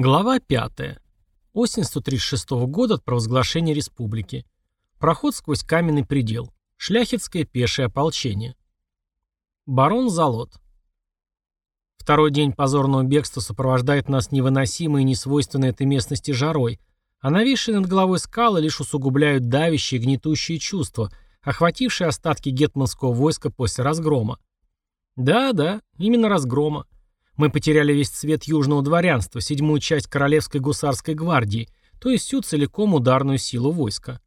Глава 5. Осень 136 года от провозглашения республики. Проход сквозь каменный предел. Шляхетское пешее ополчение. Барон Залот. Второй день позорного бегства сопровождает нас невыносимой и несвойственной этой местности жарой, а нависшие над головой скалы лишь усугубляют давящие гнетущие чувства, охватившие остатки гетманского войска после разгрома. Да-да, именно разгрома. Мы потеряли весь цвет южного дворянства, седьмую часть Королевской гусарской гвардии, то есть всю целиком ударную силу войска.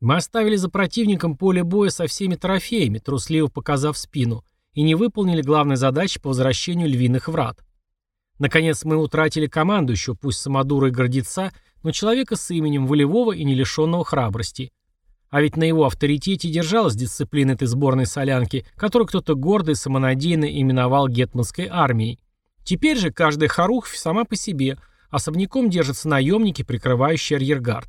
Мы оставили за противником поле боя со всеми трофеями, трусливо показав спину, и не выполнили главной задачи по возвращению львиных врат. Наконец мы утратили командующего, пусть самодура и гордеца, но человека с именем волевого и не лишенного храбрости. А ведь на его авторитете держалась дисциплина этой сборной солянки, которую кто-то гордо и самонадеянно именовал гетманской армией. Теперь же каждая харух сама по себе, особняком держатся наемники, прикрывающие арьергард.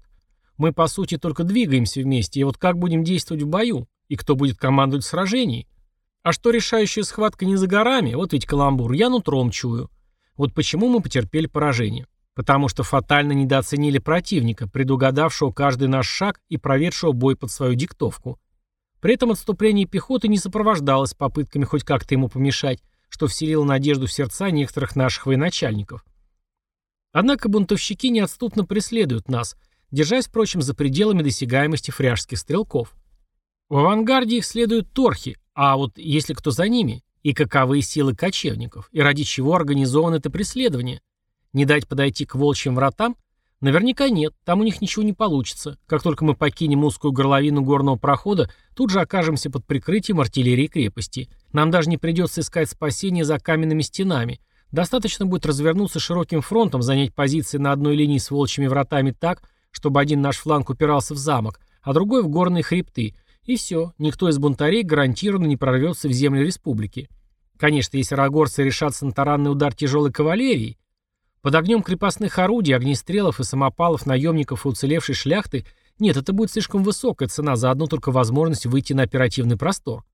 Мы, по сути, только двигаемся вместе, и вот как будем действовать в бою? И кто будет командовать в сражении? А что решающая схватка не за горами, вот ведь каламбур, я нутром чую. Вот почему мы потерпели поражение. Потому что фатально недооценили противника, предугадавшего каждый наш шаг и проведшего бой под свою диктовку. При этом отступление пехоты не сопровождалось попытками хоть как-то ему помешать, что вселило надежду в сердца некоторых наших военачальников. Однако бунтовщики неотступно преследуют нас, держась, впрочем, за пределами досягаемости фряжских стрелков. В авангарде их следуют торхи, а вот если кто за ними, и каковы силы кочевников, и ради чего организовано это преследование? Не дать подойти к волчьим вратам – Наверняка нет, там у них ничего не получится. Как только мы покинем узкую горловину горного прохода, тут же окажемся под прикрытием артиллерии крепости. Нам даже не придется искать спасения за каменными стенами. Достаточно будет развернуться широким фронтом, занять позиции на одной линии с волчьими вратами так, чтобы один наш фланг упирался в замок, а другой в горные хребты. И все, никто из бунтарей гарантированно не прорвется в земли республики. Конечно, если рогорцы решатся на таранный удар тяжелой кавалерии, под огнем крепостных орудий, огнестрелов и самопалов наемников и уцелевшей шляхты нет, это будет слишком высокая цена за одну только возможность выйти на оперативный простор.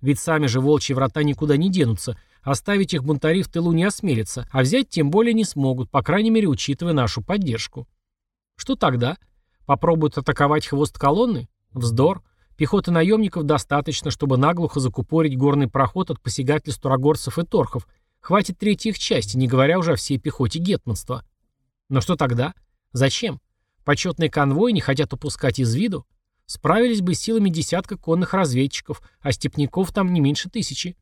Ведь сами же волчьи врата никуда не денутся, оставить их бунтари в тылу не осмелятся, а взять тем более не смогут, по крайней мере, учитывая нашу поддержку. Что тогда? Попробуют атаковать хвост колонны? Вздор. Пехоты наемников достаточно, чтобы наглухо закупорить горный проход от посягательств турагорцев и торхов Хватит третьей их части, не говоря уже о всей пехоте гетманства. Но что тогда? Зачем? Почетные конвои не хотят упускать из виду. Справились бы силами десятка конных разведчиков, а степняков там не меньше тысячи.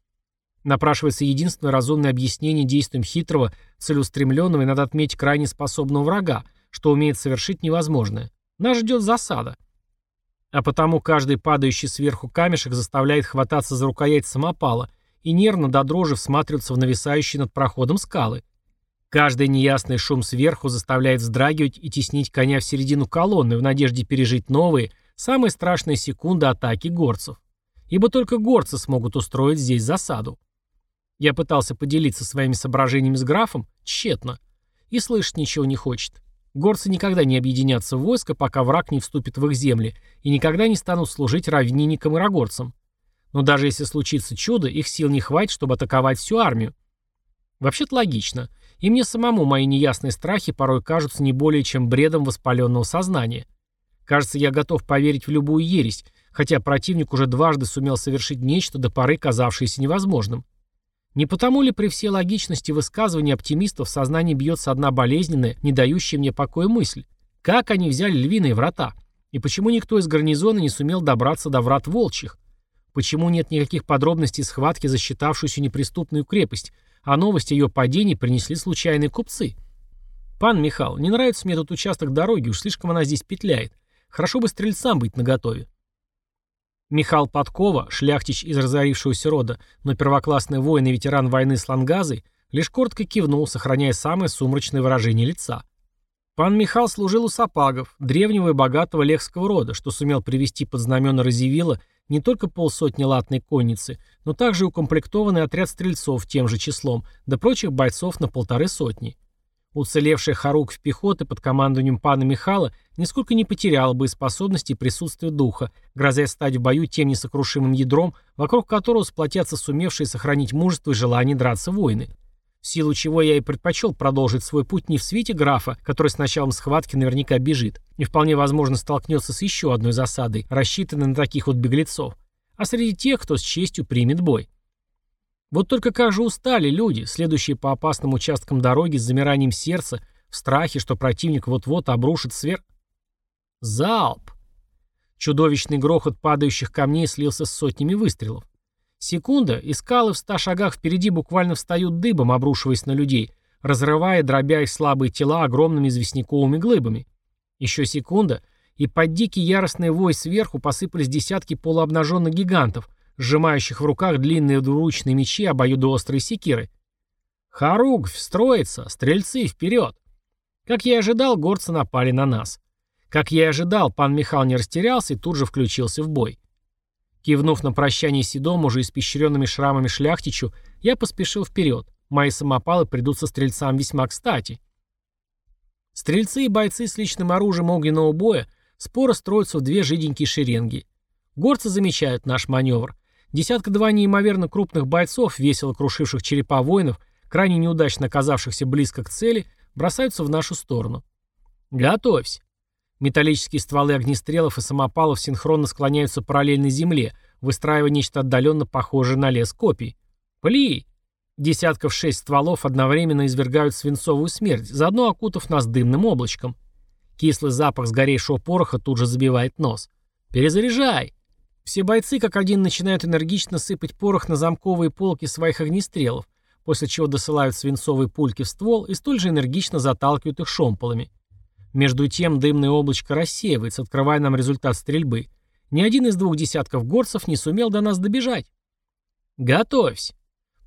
Напрашивается единственное разумное объяснение действиям хитрого, целеустремленного и, надо отметить, крайне способного врага, что умеет совершить невозможное. Нас ждет засада. А потому каждый падающий сверху камешек заставляет хвататься за рукоять самопала – и нервно до дрожи всматриваться в нависающие над проходом скалы. Каждый неясный шум сверху заставляет вздрагивать и теснить коня в середину колонны в надежде пережить новые, самые страшные секунды атаки горцев. Ибо только горцы смогут устроить здесь засаду. Я пытался поделиться своими соображениями с графом, тщетно. И слышать ничего не хочет. Горцы никогда не объединятся в войско, пока враг не вступит в их земли, и никогда не станут служить равнинникам и рогорцам. Но даже если случится чудо, их сил не хватит, чтобы атаковать всю армию. Вообще-то логично. И мне самому мои неясные страхи порой кажутся не более чем бредом воспаленного сознания. Кажется, я готов поверить в любую ересь, хотя противник уже дважды сумел совершить нечто до поры казавшееся невозможным. Не потому ли при всей логичности высказываний оптимистов в сознании бьется одна болезненная, не дающая мне покоя мысль? Как они взяли львиные врата? И почему никто из гарнизона не сумел добраться до врат волчьих? Почему нет никаких подробностей схватки за считавшуюся неприступную крепость, а новости о ее падении принесли случайные купцы? Пан Михал, не нравится мне этот участок дороги, уж слишком она здесь петляет. Хорошо бы стрельцам быть наготове. Михал Подкова, шляхтич из разорившегося рода, но первоклассный воин и ветеран войны с Лангазой, лишь коротко кивнул, сохраняя самое сумрачное выражение лица. Пан Михал служил у сапагов, древнего и богатого лехского рода, что сумел привести под знамена Разивила не только полсотни латной конницы, но также укомплектованный отряд стрельцов тем же числом, да прочих бойцов на полторы сотни. Уцелевшая Харук пехоты под командованием пана Михала нисколько не потеряла бы способности и присутствия духа, грозя стать в бою тем несокрушимым ядром, вокруг которого сплотятся сумевшие сохранить мужество и желание драться воины. В силу чего я и предпочел продолжить свой путь не в свите графа, который с началом схватки наверняка бежит, и вполне возможно столкнется с еще одной засадой, рассчитанной на таких вот беглецов, а среди тех, кто с честью примет бой. Вот только как же устали люди, следующие по опасным участкам дороги с замиранием сердца, в страхе, что противник вот-вот обрушит свер... Залп! Чудовищный грохот падающих камней слился с сотнями выстрелов. Секунда, и скалы в ста шагах впереди буквально встают дыбом, обрушиваясь на людей, разрывая, дробя их слабые тела огромными известняковыми глыбами. Еще секунда, и под дикий яростный вой сверху посыпались десятки полуобнаженных гигантов, сжимающих в руках длинные двуручные мечи, обоюдоострые секиры. Харуг, строится, стрельцы, вперед! Как я и ожидал, горцы напали на нас. Как я и ожидал, пан Михал не растерялся и тут же включился в бой. Кивнув на прощание Седому, уже испещренными шрамами шляхтичу, я поспешил вперед. Мои самопалы придут со стрельцам весьма кстати. Стрельцы и бойцы с личным оружием огненного боя споро строятся в две жиденькие шеренги. Горцы замечают наш маневр. Десятка-два неимоверно крупных бойцов, весело крушивших черепа воинов, крайне неудачно оказавшихся близко к цели, бросаются в нашу сторону. «Готовься!» Металлические стволы огнестрелов и самопалов синхронно склоняются параллельно земле, выстраивая нечто отдаленно похожее на лес копий. Пли! Десятков шесть стволов одновременно извергают свинцовую смерть, заодно окутав нас дымным облачком. Кислый запах сгоревшего пороха тут же забивает нос. «Перезаряжай!» Все бойцы как один начинают энергично сыпать порох на замковые полки своих огнестрелов, после чего досылают свинцовые пульки в ствол и столь же энергично заталкивают их шомполами. Между тем дымное облачко рассеивается, открывая нам результат стрельбы. Ни один из двух десятков горцев не сумел до нас добежать. «Готовься!»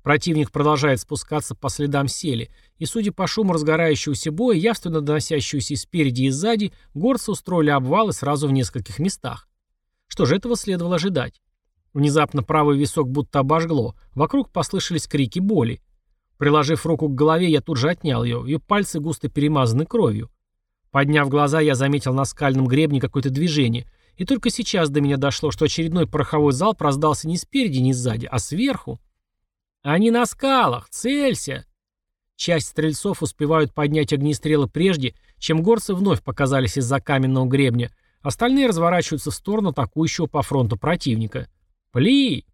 Противник продолжает спускаться по следам сели, и, судя по шуму разгорающегося боя, явственно доносящегося спереди и сзади, горцы устроили обвалы сразу в нескольких местах. Что же, этого следовало ожидать. Внезапно правый висок будто обожгло, вокруг послышались крики боли. Приложив руку к голове, я тут же отнял ее, ее пальцы густо перемазаны кровью. Подняв глаза, я заметил на скальном гребне какое-то движение, и только сейчас до меня дошло, что очередной пороховой залп раздался не спереди, не сзади, а сверху. «Они на скалах! Целься!» Часть стрельцов успевают поднять огнестрелы прежде, чем горцы вновь показались из-за каменного гребня, остальные разворачиваются в сторону атакующего по фронту противника. «Пли!»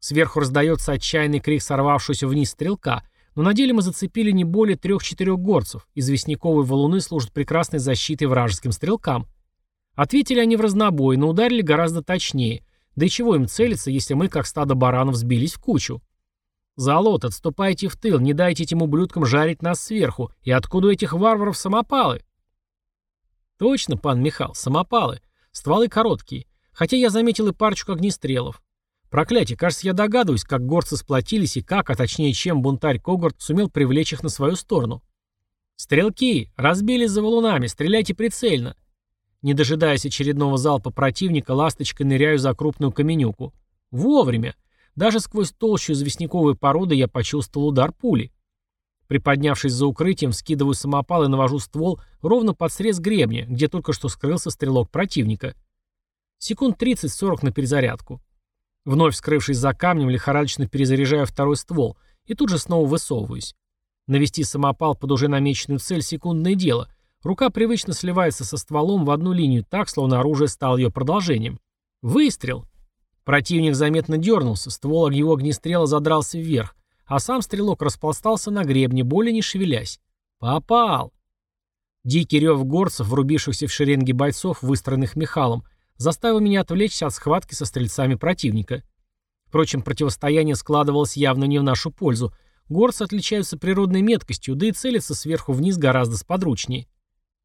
Сверху раздается отчаянный крик сорвавшегося вниз стрелка, но на деле мы зацепили не более трех-четырех горцев. Известняковые валуны служат прекрасной защитой вражеским стрелкам. Ответили они в разнобой, но ударили гораздо точнее. Да и чего им целиться, если мы, как стадо баранов, сбились в кучу? Залот, отступайте в тыл, не дайте этим ублюдкам жарить нас сверху. И откуда у этих варваров самопалы? Точно, пан Михал, самопалы. Стволы короткие. Хотя я заметил и парочку огнестрелов. Проклятие, кажется, я догадываюсь, как горцы сплотились и как, а точнее чем бунтарь Когарт сумел привлечь их на свою сторону. «Стрелки! Разбились за валунами! Стреляйте прицельно!» Не дожидаясь очередного залпа противника, ласточкой ныряю за крупную каменюку. Вовремя! Даже сквозь толщу известняковой породы я почувствовал удар пули. Приподнявшись за укрытием, скидываю самопал и навожу ствол ровно под срез гребня, где только что скрылся стрелок противника. Секунд 30-40 на перезарядку. Вновь скрывшись за камнем, лихорадочно перезаряжаю второй ствол и тут же снова высовываюсь. Навести самопал под уже намеченную цель – секундное дело. Рука привычно сливается со стволом в одну линию так, словно оружие стало ее продолжением. Выстрел! Противник заметно дернулся, ствол его огнестрела задрался вверх, а сам стрелок распластался на гребне, более не шевелясь. Попал! Дикий рев горцев, врубившихся в шеренги бойцов, выстроенных Михалом, заставил меня отвлечься от схватки со стрельцами противника. Впрочем, противостояние складывалось явно не в нашу пользу. Горцы отличаются природной меткостью, да и целятся сверху вниз гораздо сподручнее.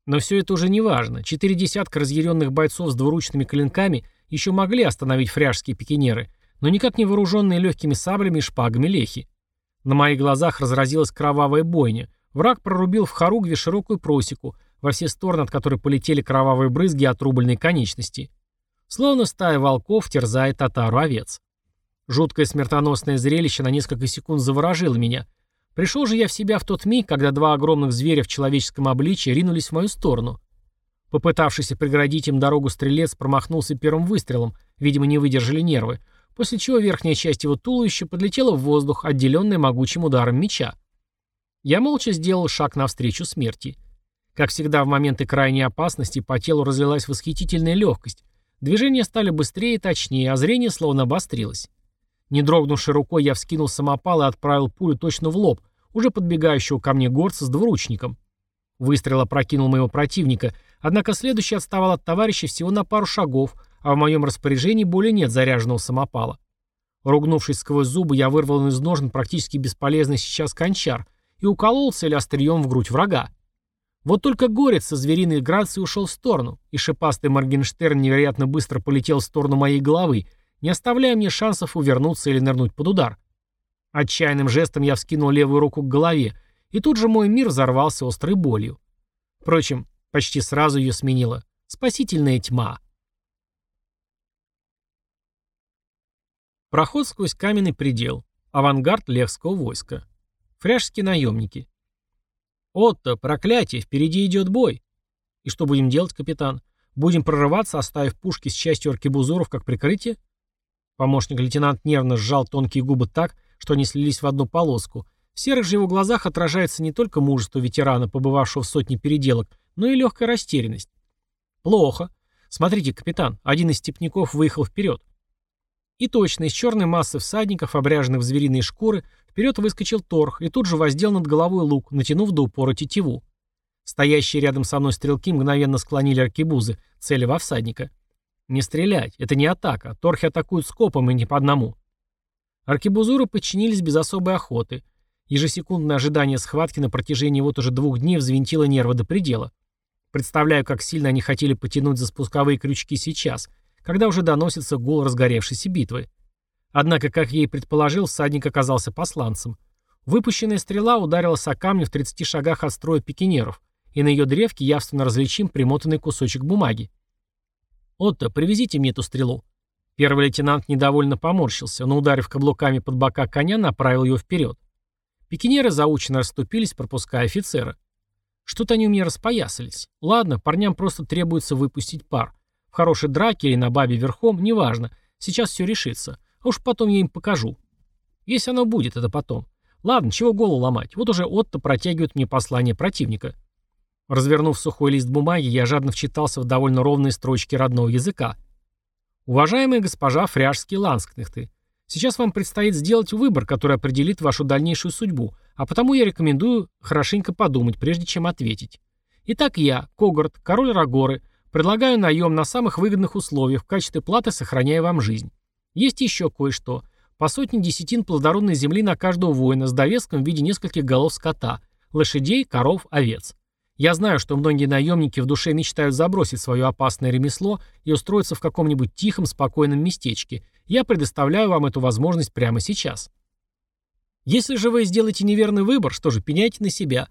Но все это уже не важно. Четыре десятка разъяренных бойцов с двуручными клинками еще могли остановить фряжские пикинеры, но никак не вооруженные легкими саблями и шпагами лехи. На моих глазах разразилась кровавая бойня. Враг прорубил в хоругве широкую просеку, во все стороны от которой полетели кровавые брызги от рубленной конечности. Словно стая волков терзает татару овец. Жуткое смертоносное зрелище на несколько секунд заворожило меня. Пришел же я в себя в тот миг, когда два огромных зверя в человеческом обличии ринулись в мою сторону. Попытавшийся преградить им дорогу стрелец промахнулся первым выстрелом, видимо, не выдержали нервы, после чего верхняя часть его туловища подлетела в воздух, отделенная могучим ударом меча. Я молча сделал шаг навстречу смерти. Как всегда в моменты крайней опасности по телу разлилась восхитительная легкость. Движения стали быстрее и точнее, а зрение словно обострилось. Не дрогнувшей рукой я вскинул самопал и отправил пулю точно в лоб, уже подбегающего ко мне горца с двуручником. Выстрел опрокинул моего противника, однако следующий отставал от товарища всего на пару шагов, а в моем распоряжении более нет заряженного самопала. Ругнувшись сквозь зубы, я вырвал из ножен практически бесполезный сейчас кончар и уколол цель острием в грудь врага. Вот только горец со звериной грацией ушел в сторону, и шипастый Моргенштерн невероятно быстро полетел в сторону моей головы, не оставляя мне шансов увернуться или нырнуть под удар. Отчаянным жестом я вскинул левую руку к голове, и тут же мой мир взорвался острой болью. Впрочем, почти сразу ее сменила спасительная тьма. Проход сквозь каменный предел. Авангард Левского войска. Фряжские наемники. «Отто, проклятие, впереди идет бой!» «И что будем делать, капитан? Будем прорываться, оставив пушки с частью аркебузоров как прикрытие?» Помощник лейтенант нервно сжал тонкие губы так, что они слились в одну полоску. В серых же его глазах отражается не только мужество ветерана, побывавшего в сотне переделок, но и легкая растерянность. «Плохо. Смотрите, капитан, один из степняков выехал вперед. И точно, из черной массы всадников, обряженных в звериные шкуры, вперед выскочил торг и тут же воздел над головой лук, натянув до упора тетиву. Стоящие рядом со мной стрелки мгновенно склонили аркебузы, цели во всадника. Не стрелять, это не атака, торхи атакуют скопом и не по одному. Аркебузуры подчинились без особой охоты. Ежесекундное ожидание схватки на протяжении вот уже двух дней взвинтило нервы до предела. Представляю, как сильно они хотели потянуть за спусковые крючки сейчас — когда уже доносится гул разгоревшейся битвы. Однако, как ей предположил, всадник оказался посланцем. Выпущенная стрела ударилась о камни в 30 шагах от строя пикинеров, и на ее древке явственно различим примотанный кусочек бумаги. «Отто, привезите мне эту стрелу». Первый лейтенант недовольно поморщился, но, ударив каблуками под бока коня, направил ее вперед. Пикинеры заученно расступились, пропуская офицера. Что-то они у меня распоясались. Ладно, парням просто требуется выпустить пар. В хорошей драке или на бабе верхом, неважно. Сейчас все решится. А уж потом я им покажу. Если оно будет, это потом. Ладно, чего голову ломать. Вот уже Отто протягивает мне послание противника. Развернув сухой лист бумаги, я жадно вчитался в довольно ровные строчки родного языка. Уважаемая госпожа Фряжский Ланскнехты, сейчас вам предстоит сделать выбор, который определит вашу дальнейшую судьбу, а потому я рекомендую хорошенько подумать, прежде чем ответить. Итак, я, Когарт, король Рагоры, Предлагаю наем на самых выгодных условиях, в качестве платы сохраняя вам жизнь. Есть еще кое-что. По сотне десятин плодородной земли на каждого воина с довеском в виде нескольких голов скота, лошадей, коров, овец. Я знаю, что многие наемники в душе мечтают забросить свое опасное ремесло и устроиться в каком-нибудь тихом, спокойном местечке. Я предоставляю вам эту возможность прямо сейчас. Если же вы сделаете неверный выбор, что же, пеняйте на себя.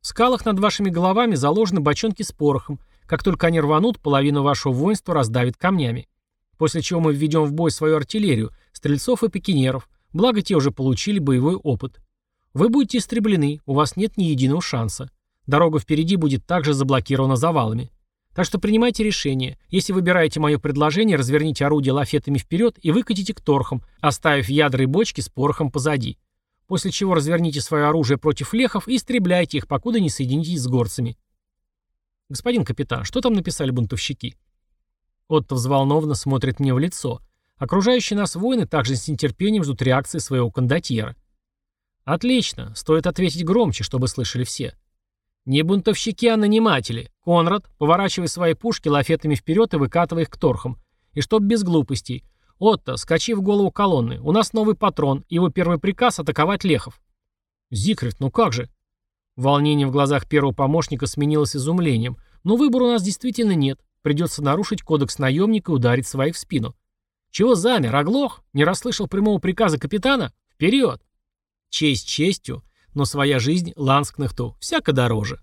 В скалах над вашими головами заложены бочонки с порохом, как только они рванут, половину вашего воинства раздавит камнями. После чего мы введем в бой свою артиллерию, стрельцов и пикинеров, благо те уже получили боевой опыт. Вы будете истреблены, у вас нет ни единого шанса. Дорога впереди будет также заблокирована завалами. Так что принимайте решение. Если выбираете мое предложение, разверните орудие лафетами вперед и выкатите к торхам, оставив ядра и бочки с порохом позади. После чего разверните свое оружие против лехов и истребляйте их, покуда не соединитесь с горцами. «Господин капитан, что там написали бунтовщики?» Отто взволнованно смотрит мне в лицо. Окружающие нас воины также с нетерпением ждут реакции своего кондотьера. «Отлично. Стоит ответить громче, чтобы слышали все». «Не бунтовщики, а наниматели. Конрад, поворачивай свои пушки лафетами вперед и выкатывай их к торхам. И чтоб без глупостей. Отто, скачи в голову колонны. У нас новый патрон. Его первый приказ — атаковать лехов». «Зикрит, ну как же?» Волнение в глазах первого помощника сменилось изумлением. Но выбора у нас действительно нет. Придется нарушить кодекс наемника и ударить своих в спину. Чего замер, оглох? Не расслышал прямого приказа капитана? Вперед! Честь честью, но своя жизнь Ланскнехту всяко дороже.